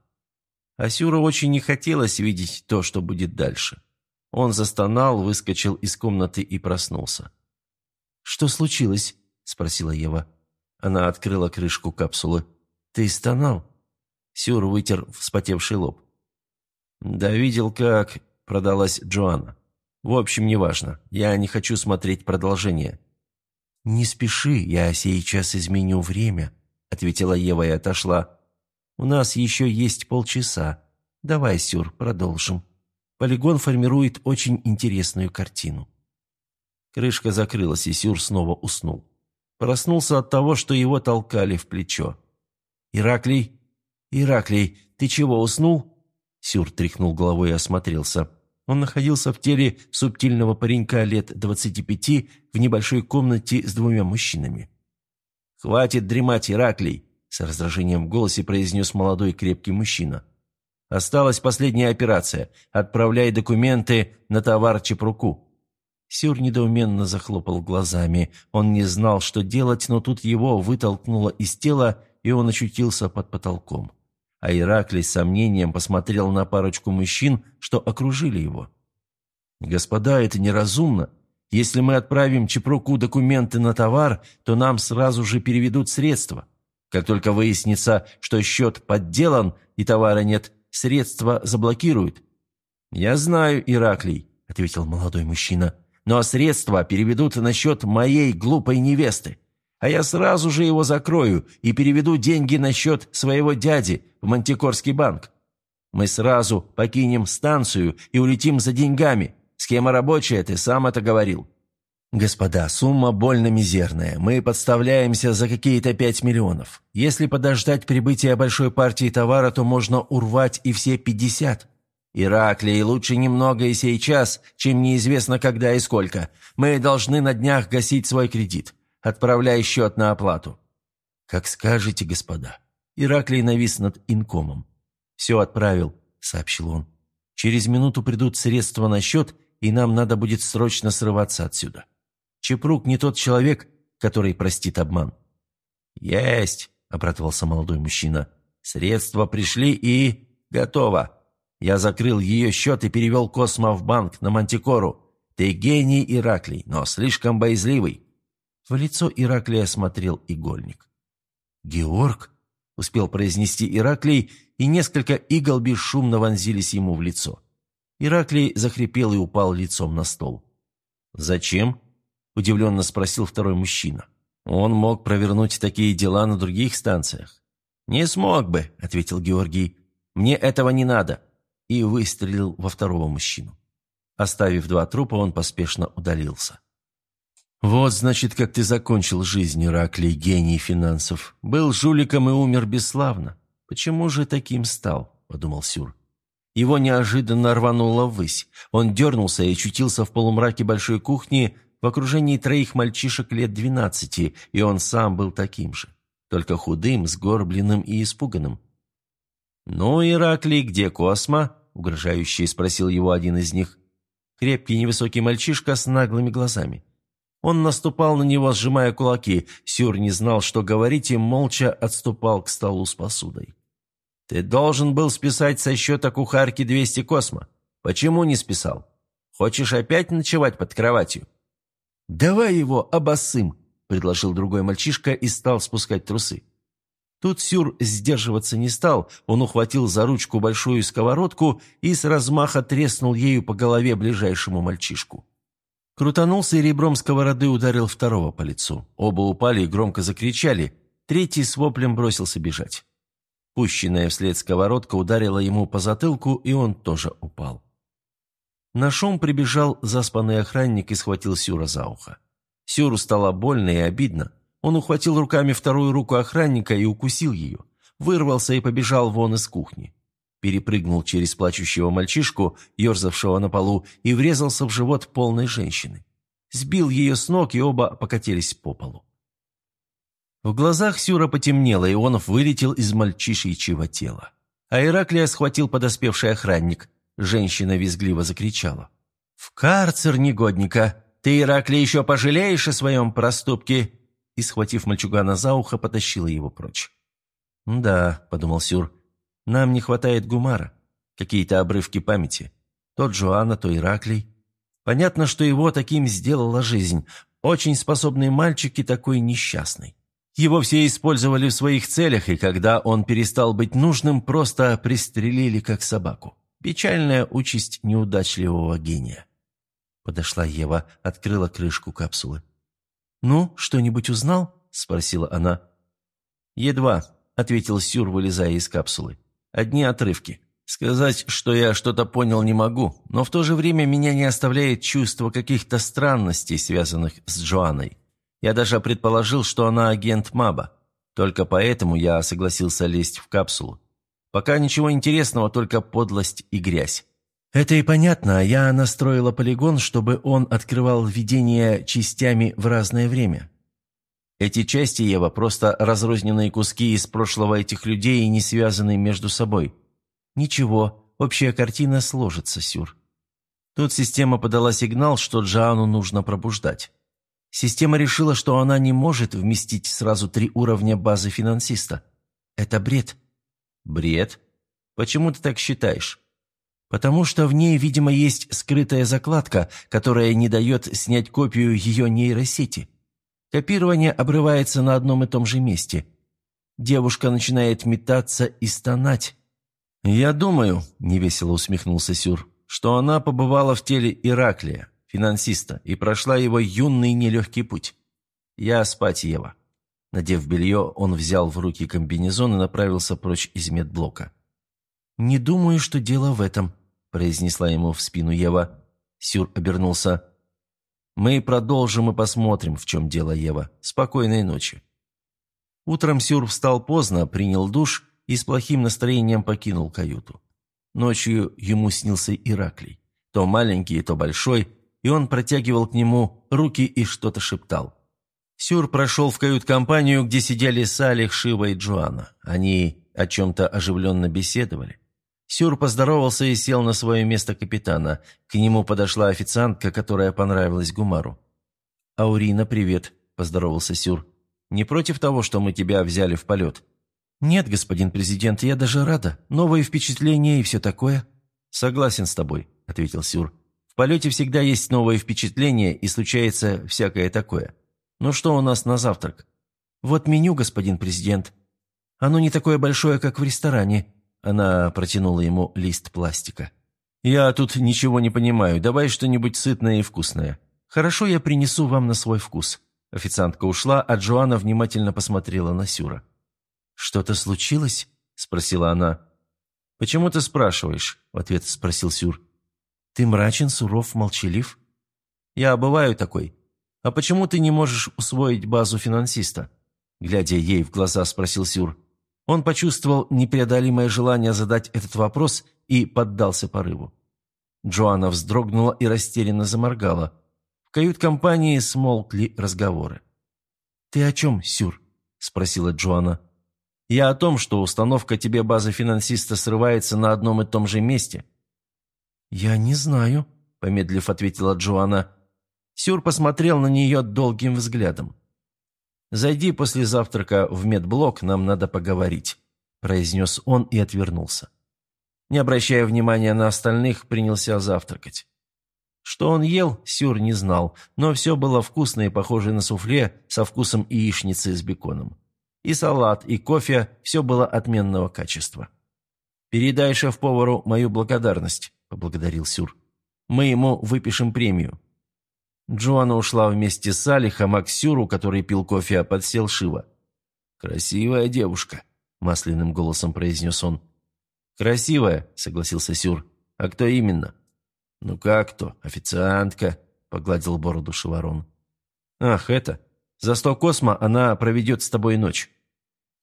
Асюра очень не хотелось видеть то, что будет дальше. Он застонал, выскочил из комнаты и проснулся. «Что случилось?» – спросила Ева. Она открыла крышку капсулы. «Ты стонал?» Сюр вытер вспотевший лоб. «Да видел как продалась Джоанна. «В общем, неважно. Я не хочу смотреть продолжение». «Не спеши, я сейчас изменю время», — ответила Ева и отошла. «У нас еще есть полчаса. Давай, Сюр, продолжим. Полигон формирует очень интересную картину». Крышка закрылась, и Сюр снова уснул. Проснулся от того, что его толкали в плечо. «Ираклий? Ираклий, ты чего, уснул?» Сюр тряхнул головой и осмотрелся. Он находился в теле субтильного паренька лет двадцати пяти в небольшой комнате с двумя мужчинами. «Хватит дремать, Ираклий!» – с раздражением в голосе произнес молодой крепкий мужчина. «Осталась последняя операция. Отправляй документы на товар Чепруку». Сюр недоуменно захлопал глазами. Он не знал, что делать, но тут его вытолкнуло из тела, и он очутился под потолком а Ираклий с сомнением посмотрел на парочку мужчин, что окружили его. «Господа, это неразумно. Если мы отправим Чепруку документы на товар, то нам сразу же переведут средства. Как только выяснится, что счет подделан и товара нет, средства заблокируют». «Я знаю, Ираклий», — ответил молодой мужчина, «но средства переведут на счет моей глупой невесты а я сразу же его закрою и переведу деньги на счет своего дяди в Мантикорский банк. Мы сразу покинем станцию и улетим за деньгами. Схема рабочая, ты сам это говорил». «Господа, сумма больно мизерная. Мы подставляемся за какие-то пять миллионов. Если подождать прибытия большой партии товара, то можно урвать и все пятьдесят. Ираклий, лучше немного и сейчас, чем неизвестно когда и сколько. Мы должны на днях гасить свой кредит. Отправляй счет на оплату». «Как скажете, господа». Ираклий навис над инкомом. «Все отправил», — сообщил он. «Через минуту придут средства на счет, и нам надо будет срочно срываться отсюда. Чепрук не тот человек, который простит обман». «Есть!» – обрадовался молодой мужчина. «Средства пришли и... готово. Я закрыл ее счет и перевел Космо в банк на Мантикору. Ты гений, Ираклий, но слишком боязливый». В лицо Ираклия смотрел игольник. «Георг?» – успел произнести Ираклий, и несколько игл бесшумно вонзились ему в лицо. Ираклий захрипел и упал лицом на стол. «Зачем?» – удивленно спросил второй мужчина. Он мог провернуть такие дела на других станциях. «Не смог бы», — ответил Георгий. «Мне этого не надо». И выстрелил во второго мужчину. Оставив два трупа, он поспешно удалился. «Вот, значит, как ты закончил жизнь, Ираклий, гений финансов. Был жуликом и умер бесславно. Почему же таким стал?» – подумал Сюр. Его неожиданно рвануло ввысь. Он дернулся и очутился в полумраке большой кухни, в окружении троих мальчишек лет двенадцати, и он сам был таким же, только худым, сгорбленным и испуганным. «Ну, Ираклий, где Космо?» – угрожающе спросил его один из них. Крепкий невысокий мальчишка с наглыми глазами. Он наступал на него, сжимая кулаки. Сюр не знал, что говорить, и молча отступал к столу с посудой. «Ты должен был списать со счета кухарки 200 космо. Почему не списал? Хочешь опять ночевать под кроватью?» «Давай его обоссым», — предложил другой мальчишка и стал спускать трусы. Тут Сюр сдерживаться не стал, он ухватил за ручку большую сковородку и с размаха треснул ею по голове ближайшему мальчишку. Крутанулся и ребром сковороды ударил второго по лицу. Оба упали и громко закричали, третий с воплем бросился бежать. Пущенная вслед сковородка ударила ему по затылку, и он тоже упал. На шум прибежал заспанный охранник и схватил Сюра за ухо. Сюру стало больно и обидно. Он ухватил руками вторую руку охранника и укусил ее. Вырвался и побежал вон из кухни. Перепрыгнул через плачущего мальчишку, ерзавшего на полу, и врезался в живот полной женщины. Сбил ее с ног, и оба покатились по полу. В глазах Сюра потемнело, и он вылетел из мальчишечьего тела. А Ираклия схватил подоспевший охранник. Женщина визгливо закричала. «В карцер, негодника! Ты, Ираклий, еще пожалеешь о своем проступке!» И, схватив мальчугана за ухо, потащила его прочь. «Да», — подумал Сюр, — «нам не хватает гумара. Какие-то обрывки памяти. То Джоанна, то Ираклий. Понятно, что его таким сделала жизнь. Очень способный мальчик и такой несчастный. Его все использовали в своих целях, и когда он перестал быть нужным, просто пристрелили как собаку. Печальная участь неудачливого гения. Подошла Ева, открыла крышку капсулы. «Ну, что-нибудь узнал?» – спросила она. «Едва», – ответил Сюр, вылезая из капсулы. «Одни отрывки. Сказать, что я что-то понял, не могу, но в то же время меня не оставляет чувство каких-то странностей, связанных с Джоанной. Я даже предположил, что она агент Маба. Только поэтому я согласился лезть в капсулу. Пока ничего интересного, только подлость и грязь. Это и понятно, я настроила полигон, чтобы он открывал видение частями в разное время. Эти части, Ева, просто разрозненные куски из прошлого этих людей и не связанные между собой. Ничего, общая картина сложится, Сюр. Тут система подала сигнал, что Джану нужно пробуждать. Система решила, что она не может вместить сразу три уровня базы финансиста. Это бред. Бред? Почему ты так считаешь? Потому что в ней, видимо, есть скрытая закладка, которая не дает снять копию ее нейросети. Копирование обрывается на одном и том же месте. Девушка начинает метаться и стонать. «Я думаю», — невесело усмехнулся Сюр, «что она побывала в теле Ираклия, финансиста, и прошла его юный нелегкий путь. Я спать, Ева». Надев белье, он взял в руки комбинезон и направился прочь из медблока. «Не думаю, что дело в этом», – произнесла ему в спину Ева. Сюр обернулся. «Мы продолжим и посмотрим, в чем дело, Ева. Спокойной ночи». Утром Сюр встал поздно, принял душ и с плохим настроением покинул каюту. Ночью ему снился Ираклий. То маленький, то большой, и он протягивал к нему руки и что-то шептал. Сюр прошел в кают-компанию, где сидели Салих, Шива и Джоанна. Они о чем-то оживленно беседовали. Сюр поздоровался и сел на свое место капитана. К нему подошла официантка, которая понравилась Гумару. «Аурина, привет», – поздоровался Сюр. «Не против того, что мы тебя взяли в полет?» «Нет, господин президент, я даже рада. Новые впечатления и все такое». «Согласен с тобой», – ответил Сюр. «В полете всегда есть новые впечатления и случается всякое такое. Ну что у нас на завтрак?» «Вот меню, господин президент. Оно не такое большое, как в ресторане». Она протянула ему лист пластика. «Я тут ничего не понимаю. Давай что-нибудь сытное и вкусное. Хорошо, я принесу вам на свой вкус». Официантка ушла, а Джоанна внимательно посмотрела на Сюра. «Что-то случилось?» – спросила она. «Почему ты спрашиваешь?» – в ответ спросил Сюр. «Ты мрачен, суров, молчалив?» «Я бываю такой. А почему ты не можешь усвоить базу финансиста?» Глядя ей в глаза, спросил Сюр. Он почувствовал непреодолимое желание задать этот вопрос и поддался порыву. Джоанна вздрогнула и растерянно заморгала. В кают-компании смолкли разговоры. «Ты о чем, Сюр?» – спросила Джоанна. «Я о том, что установка тебе базы финансиста срывается на одном и том же месте». «Я не знаю», – помедлив ответила Джоанна. Сюр посмотрел на нее долгим взглядом. «Зайди после завтрака в медблок, нам надо поговорить», – произнес он и отвернулся. Не обращая внимания на остальных, принялся завтракать. Что он ел, Сюр не знал, но все было вкусно и похоже на суфле со вкусом яичницы с беконом. И салат, и кофе – все было отменного качества. «Передай шеф-повару мою благодарность», – поблагодарил Сюр. «Мы ему выпишем премию». Джоанна ушла вместе с Алихом, а к Сюру, который пил кофе, подсел Шива. «Красивая девушка», – масляным голосом произнес он. «Красивая», – согласился Сюр. «А кто именно?» «Ну как кто? Официантка», – погладил бороду Шеварон. «Ах, это. За сто космо она проведет с тобой ночь».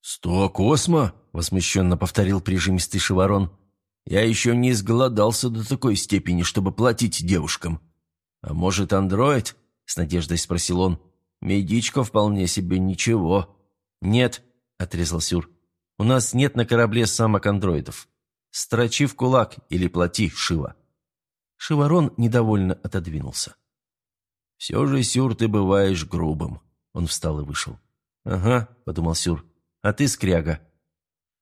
«Сто космо?» – возмущенно повторил прижимистый Шеварон. «Я еще не изголодался до такой степени, чтобы платить девушкам». «А может, андроид?» – с надеждой спросил он. «Медичка вполне себе ничего». «Нет», – отрезал Сюр. «У нас нет на корабле самок андроидов. Строчи в кулак или плати, Шива». Шиварон недовольно отодвинулся. «Все же, Сюр, ты бываешь грубым». Он встал и вышел. «Ага», – подумал Сюр. «А ты скряга».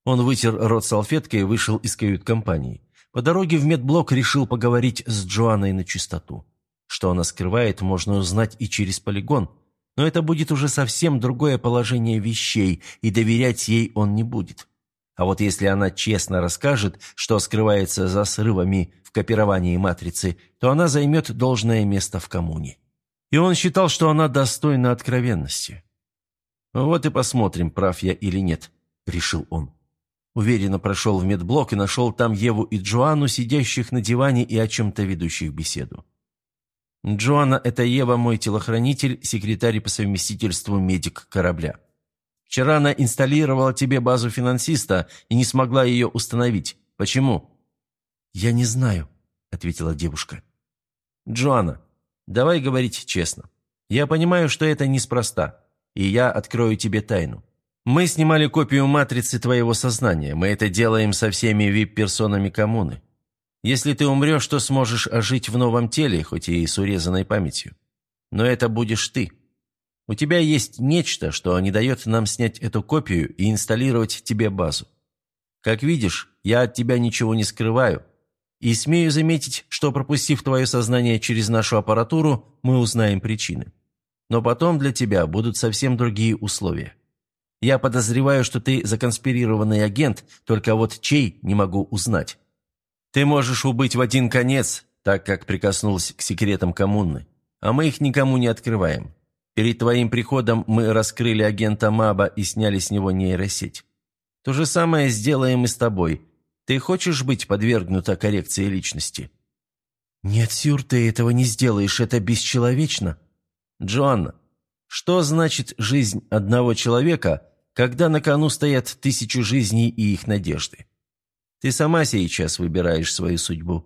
Он вытер рот салфеткой и вышел из кают-компании. По дороге в медблок решил поговорить с Джоанной на чистоту. Что она скрывает, можно узнать и через полигон. Но это будет уже совсем другое положение вещей, и доверять ей он не будет. А вот если она честно расскажет, что скрывается за срывами в копировании матрицы, то она займет должное место в коммуне. И он считал, что она достойна откровенности. «Вот и посмотрим, прав я или нет», — решил он. Уверенно прошел в медблок и нашел там Еву и Джоанну, сидящих на диване и о чем-то ведущих беседу. Джоанна – это Ева, мой телохранитель, секретарь по совместительству медик корабля. Вчера она инсталлировала тебе базу финансиста и не смогла ее установить. Почему?» «Я не знаю», – ответила девушка. «Джоанна, давай говорить честно. Я понимаю, что это неспроста, и я открою тебе тайну. Мы снимали копию матрицы твоего сознания. Мы это делаем со всеми вип-персонами коммуны. Если ты умрешь, то сможешь ожить в новом теле, хоть и с урезанной памятью. Но это будешь ты. У тебя есть нечто, что не дает нам снять эту копию и инсталлировать тебе базу. Как видишь, я от тебя ничего не скрываю. И смею заметить, что пропустив твое сознание через нашу аппаратуру, мы узнаем причины. Но потом для тебя будут совсем другие условия. Я подозреваю, что ты законспирированный агент, только вот чей не могу узнать. Ты можешь убыть в один конец, так как прикоснулся к секретам коммуны, а мы их никому не открываем. Перед твоим приходом мы раскрыли агента Маба и сняли с него нейросеть. То же самое сделаем и с тобой. Ты хочешь быть подвергнута коррекции личности?» «Нет, Сюр, ты этого не сделаешь, это бесчеловечно». «Джоанна, что значит жизнь одного человека, когда на кону стоят тысячу жизней и их надежды?» Ты сама сейчас выбираешь свою судьбу.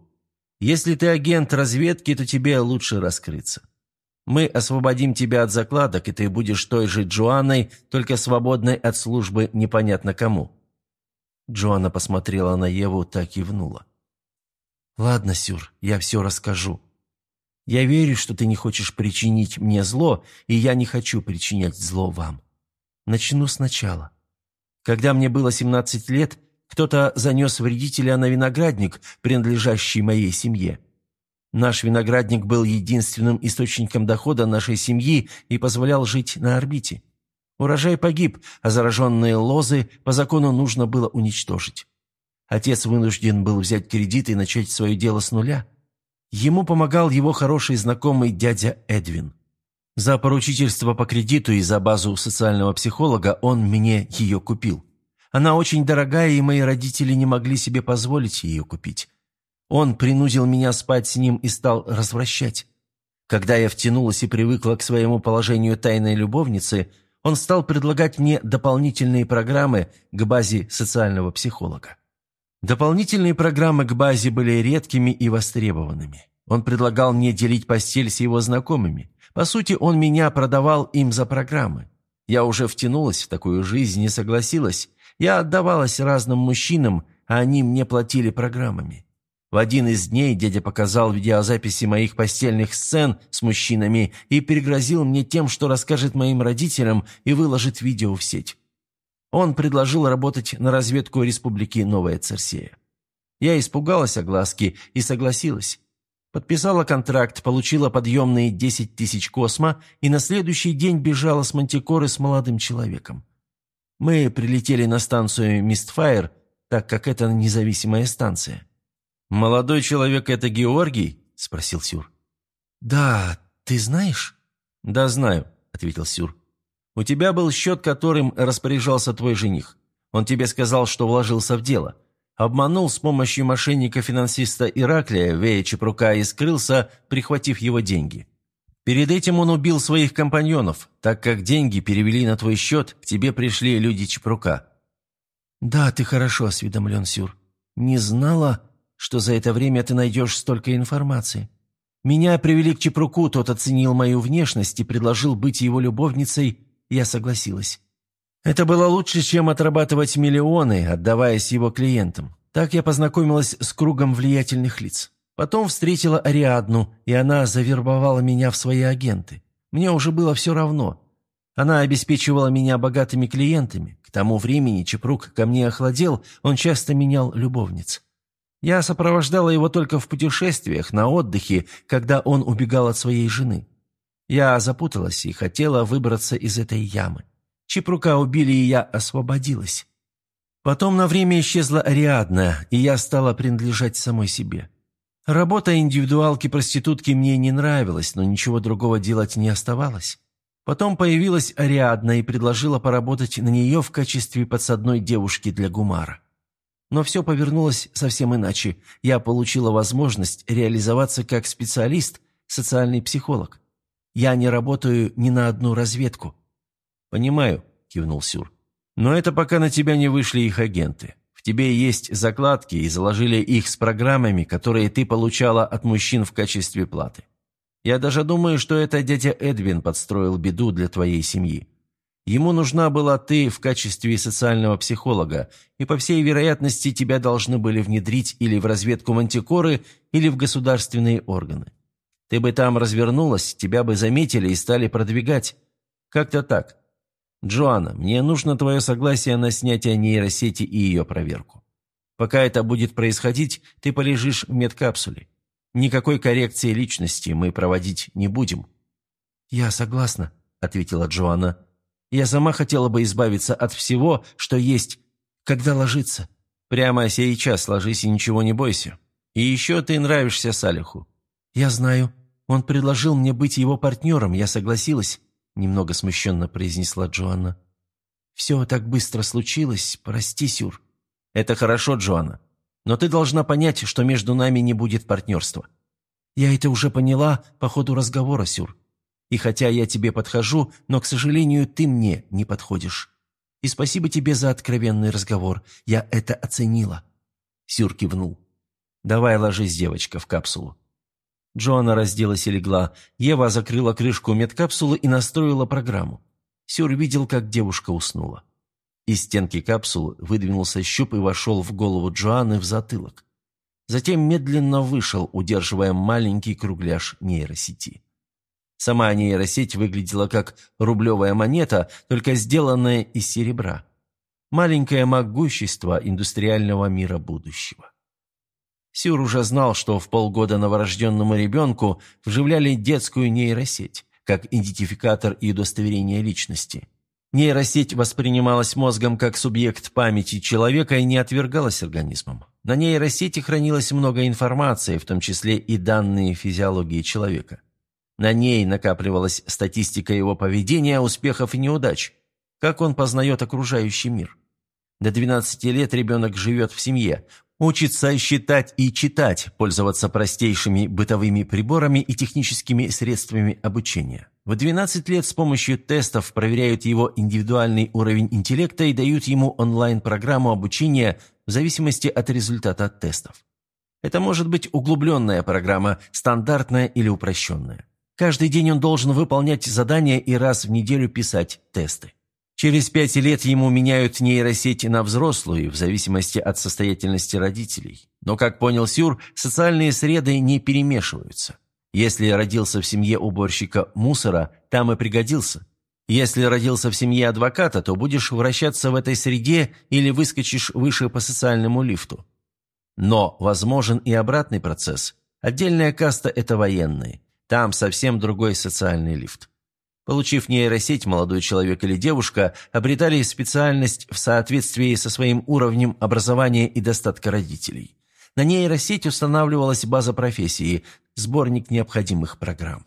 Если ты агент разведки, то тебе лучше раскрыться. Мы освободим тебя от закладок, и ты будешь той же Джоанной, только свободной от службы непонятно кому». Джоанна посмотрела на Еву, так и внула. «Ладно, Сюр, я все расскажу». Я верю, что ты не хочешь причинить мне зло, и я не хочу причинять зло вам. Начну сначала. Когда мне было 17 лет, кто-то занес вредителя на виноградник, принадлежащий моей семье. Наш виноградник был единственным источником дохода нашей семьи и позволял жить на орбите. Урожай погиб, а зараженные лозы по закону нужно было уничтожить. Отец вынужден был взять кредит и начать свое дело с нуля. Ему помогал его хороший знакомый дядя Эдвин. За поручительство по кредиту и за базу социального психолога он мне ее купил. Она очень дорогая, и мои родители не могли себе позволить ее купить. Он принудил меня спать с ним и стал развращать. Когда я втянулась и привыкла к своему положению тайной любовницы, он стал предлагать мне дополнительные программы к базе социального психолога. Дополнительные программы к базе были редкими и востребованными. Он предлагал мне делить постель с его знакомыми. По сути, он меня продавал им за программы. Я уже втянулась в такую жизнь и согласилась. Я отдавалась разным мужчинам, а они мне платили программами. В один из дней дядя показал видеозаписи моих постельных сцен с мужчинами и пригрозил мне тем, что расскажет моим родителям и выложит видео в сеть. Он предложил работать на разведку Республики Новая Церсея. Я испугалась огласки и согласилась. Подписала контракт, получила подъемные 10 тысяч космо и на следующий день бежала с Мантикоры с молодым человеком. Мы прилетели на станцию Мистфайр, так как это независимая станция. «Молодой человек – это Георгий?» – спросил Сюр. «Да, ты знаешь?» «Да, знаю», – ответил Сюр. У тебя был счет, которым распоряжался твой жених. Он тебе сказал, что вложился в дело. Обманул с помощью мошенника-финансиста Ираклия, Вея Чепрука, и скрылся, прихватив его деньги. Перед этим он убил своих компаньонов, так как деньги перевели на твой счет, к тебе пришли люди Чепрука. «Да, ты хорошо осведомлен, Сюр. Не знала, что за это время ты найдешь столько информации. Меня привели к Чепруку, тот оценил мою внешность и предложил быть его любовницей я согласилась. Это было лучше, чем отрабатывать миллионы, отдаваясь его клиентам. Так я познакомилась с кругом влиятельных лиц. Потом встретила Ариадну, и она завербовала меня в свои агенты. Мне уже было все равно. Она обеспечивала меня богатыми клиентами. К тому времени Чепрук ко мне охладел, он часто менял любовниц. Я сопровождала его только в путешествиях, на отдыхе, когда он убегал от своей жены. Я запуталась и хотела выбраться из этой ямы. Чепрука убили, и я освободилась. Потом на время исчезла Ариадна, и я стала принадлежать самой себе. Работа индивидуалки-проститутки мне не нравилась, но ничего другого делать не оставалось. Потом появилась Ариадна и предложила поработать на нее в качестве подсадной девушки для Гумара. Но все повернулось совсем иначе. Я получила возможность реализоваться как специалист, социальный психолог. Я не работаю ни на одну разведку». «Понимаю», – кивнул Сюр. «Но это пока на тебя не вышли их агенты. Тебе есть закладки и заложили их с программами, которые ты получала от мужчин в качестве платы. Я даже думаю, что это дядя Эдвин подстроил беду для твоей семьи. Ему нужна была ты в качестве социального психолога, и по всей вероятности тебя должны были внедрить или в разведку Мантикоры, или в государственные органы. Ты бы там развернулась, тебя бы заметили и стали продвигать. Как-то так. Джоанна, мне нужно твое согласие на снятие нейросети и ее проверку. Пока это будет происходить, ты полежишь в медкапсуле. Никакой коррекции личности мы проводить не будем». «Я согласна», — ответила Джоанна. «Я сама хотела бы избавиться от всего, что есть, когда ложиться. Прямо сейчас ложись и ничего не бойся. И еще ты нравишься Салиху. «Я знаю. Он предложил мне быть его партнером, я согласилась», — немного смущенно произнесла Джоанна. «Все так быстро случилось, прости, Сюр». «Это хорошо, Джоанна. Но ты должна понять, что между нами не будет партнерства». «Я это уже поняла по ходу разговора, Сюр. И хотя я тебе подхожу, но, к сожалению, ты мне не подходишь. И спасибо тебе за откровенный разговор. Я это оценила». Сюр кивнул. «Давай ложись, девочка, в капсулу. Джоанна разделась и легла. Ева закрыла крышку медкапсулы и настроила программу. Сюр видел, как девушка уснула. Из стенки капсулы выдвинулся щуп и вошел в голову Джоанны в затылок. затем медленно вышел, удерживая маленький кругляш нейросети. Сама нейросеть выглядела как рублевая монета, только сделанная из серебра. Маленькое могущество индустриального мира будущего. Сюр уже знал, что в полгода новорожденному ребенку вживляли детскую нейросеть, как идентификатор и удостоверение личности. Нейросеть воспринималась мозгом как субъект памяти человека и не отвергалась организмом. На нейросети хранилось много информации, в том числе и данные физиологии человека. На ней накапливалась статистика его поведения, успехов и неудач, как он познает окружающий мир. До 12 лет ребенок живет в семье, учится считать и читать, пользоваться простейшими бытовыми приборами и техническими средствами обучения. В 12 лет с помощью тестов проверяют его индивидуальный уровень интеллекта и дают ему онлайн-программу обучения в зависимости от результата тестов. Это может быть углубленная программа, стандартная или упрощенная. Каждый день он должен выполнять задания и раз в неделю писать тесты. Через пять лет ему меняют нейросети на взрослую, в зависимости от состоятельности родителей. Но, как понял Сюр, социальные среды не перемешиваются. Если родился в семье уборщика мусора, там и пригодился. Если родился в семье адвоката, то будешь вращаться в этой среде или выскочишь выше по социальному лифту. Но возможен и обратный процесс. Отдельная каста – это военные. Там совсем другой социальный лифт. Получив нейросеть, молодой человек или девушка обретали специальность в соответствии со своим уровнем образования и достатка родителей. На нейросеть устанавливалась база профессии, сборник необходимых программ.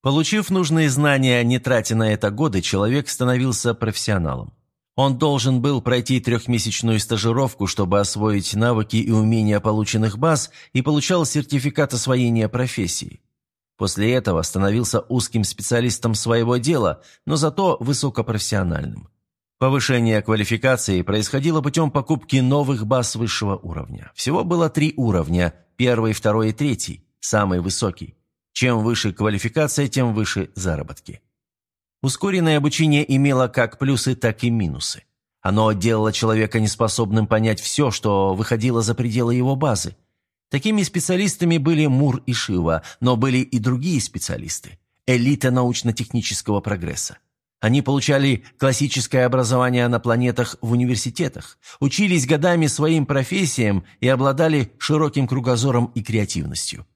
Получив нужные знания, не тратя на это годы, человек становился профессионалом. Он должен был пройти трехмесячную стажировку, чтобы освоить навыки и умения полученных баз, и получал сертификат освоения профессии. После этого становился узким специалистом своего дела, но зато высокопрофессиональным. Повышение квалификации происходило путем покупки новых баз высшего уровня. Всего было три уровня – первый, второй и третий, самый высокий. Чем выше квалификация, тем выше заработки. Ускоренное обучение имело как плюсы, так и минусы. Оно делало человека неспособным понять все, что выходило за пределы его базы. Такими специалистами были Мур и Шива, но были и другие специалисты – элита научно-технического прогресса. Они получали классическое образование на планетах в университетах, учились годами своим профессиям и обладали широким кругозором и креативностью.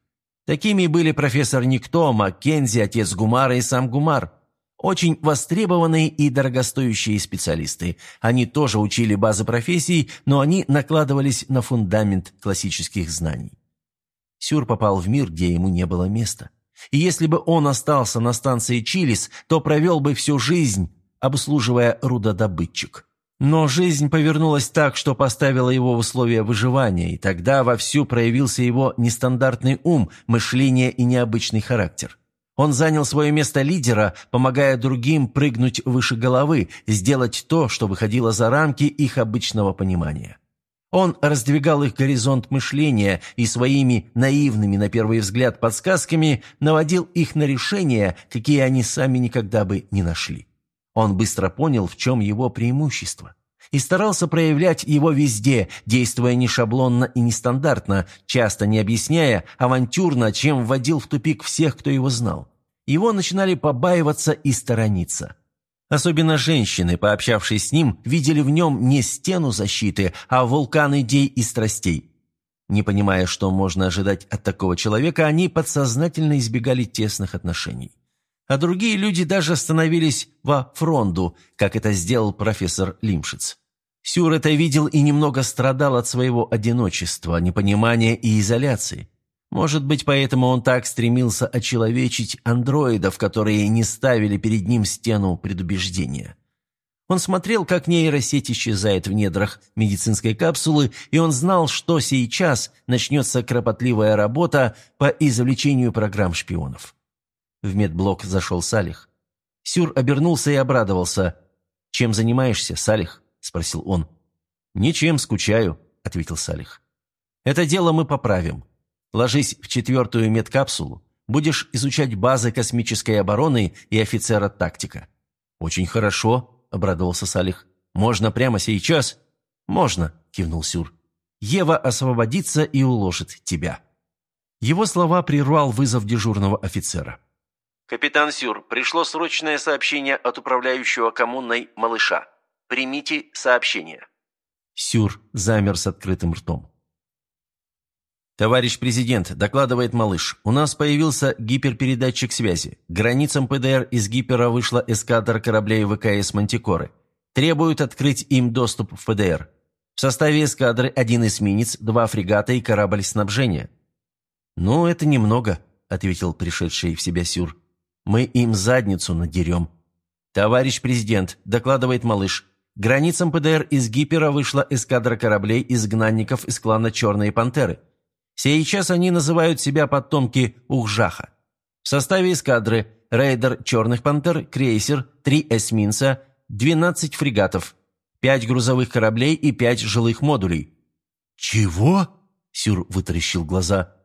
Такими были профессор Никто, Маккензи, отец Гумара и сам Гумар. Очень востребованные и дорогостоящие специалисты. Они тоже учили базы профессий, но они накладывались на фундамент классических знаний. Сюр попал в мир, где ему не было места. И если бы он остался на станции Чилис, то провел бы всю жизнь, обслуживая рудодобытчик. Но жизнь повернулась так, что поставила его в условия выживания, и тогда вовсю проявился его нестандартный ум, мышление и необычный характер. Он занял свое место лидера, помогая другим прыгнуть выше головы, сделать то, что выходило за рамки их обычного понимания. Он раздвигал их горизонт мышления и своими наивными, на первый взгляд, подсказками наводил их на решения, какие они сами никогда бы не нашли. Он быстро понял, в чем его преимущество и старался проявлять его везде, действуя не шаблонно и нестандартно, часто не объясняя, авантюрно, чем вводил в тупик всех, кто его знал. Его начинали побаиваться и сторониться. Особенно женщины, пообщавшись с ним, видели в нем не стену защиты, а вулкан идей и страстей. Не понимая, что можно ожидать от такого человека, они подсознательно избегали тесных отношений а другие люди даже становились во фронду, как это сделал профессор Лимшиц. Сюр это видел и немного страдал от своего одиночества, непонимания и изоляции. Может быть, поэтому он так стремился очеловечить андроидов, которые не ставили перед ним стену предубеждения. Он смотрел, как нейросеть исчезает в недрах медицинской капсулы, и он знал, что сейчас начнется кропотливая работа по извлечению программ шпионов. В медблок зашел Салих. Сюр обернулся и обрадовался. «Чем занимаешься, Салих?» – спросил он. «Ничем, скучаю», – ответил Салих. «Это дело мы поправим. Ложись в четвертую медкапсулу. Будешь изучать базы космической обороны и офицера тактика». «Очень хорошо», – обрадовался Салих. «Можно прямо сейчас?» «Можно», – кивнул Сюр. Ева освободится и уложит тебя». Его слова прервал вызов дежурного офицера. «Капитан Сюр, пришло срочное сообщение от управляющего коммунной малыша. Примите сообщение». Сюр замер с открытым ртом. «Товарищ президент», — докладывает малыш, — «у нас появился гиперпередатчик связи. Границам ПДР из гипера вышла эскадра кораблей ВКС «Мантикоры». Требуют открыть им доступ в ПДР. В составе эскадры один эсминец, два фрегата и корабль снабжения». «Ну, это немного», — ответил пришедший в себя Сюр. «Мы им задницу надерем». «Товарищ президент», — докладывает малыш, — границам ПДР из гипера вышла эскадра кораблей изгнанников из клана «Черные пантеры». Сейчас они называют себя потомки Ухжаха. В составе эскадры рейдер «Черных пантер», крейсер, три эсминца, 12 фрегатов, пять грузовых кораблей и пять жилых модулей. «Чего?» – Сюр вытаращил глаза.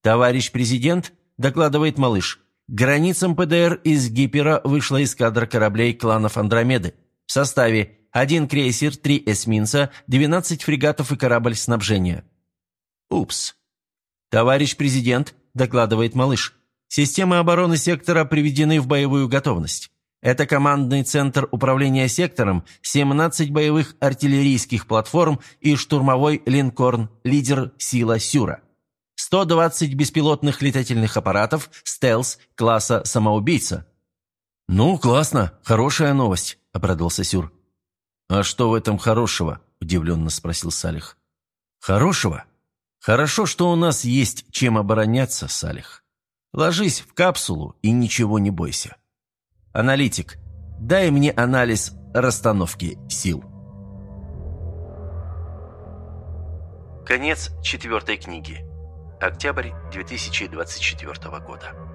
«Товарищ президент», – докладывает малыш, – границам ПДР из Гипера вышла эскадра кораблей кланов Андромеды. В составе один крейсер, три эсминца, 12 фрегатов и корабль снабжения. Упс. «Товарищ президент», – докладывает малыш, – «системы обороны сектора приведены в боевую готовность. Это командный центр управления сектором, 17 боевых артиллерийских платформ и штурмовой линкорн «Лидер Сила Сюра». 120 беспилотных летательных аппаратов «Стелс» класса «Самоубийца». «Ну, классно, хорошая новость», – обрадовался Сюр. «А что в этом хорошего?» – удивленно спросил Салих. «Хорошего? Хорошо, что у нас есть чем обороняться, Салих. Ложись в капсулу и ничего не бойся. Аналитик, дай мне анализ расстановки сил. Конец четвертой книги. Октябрь 2024 года.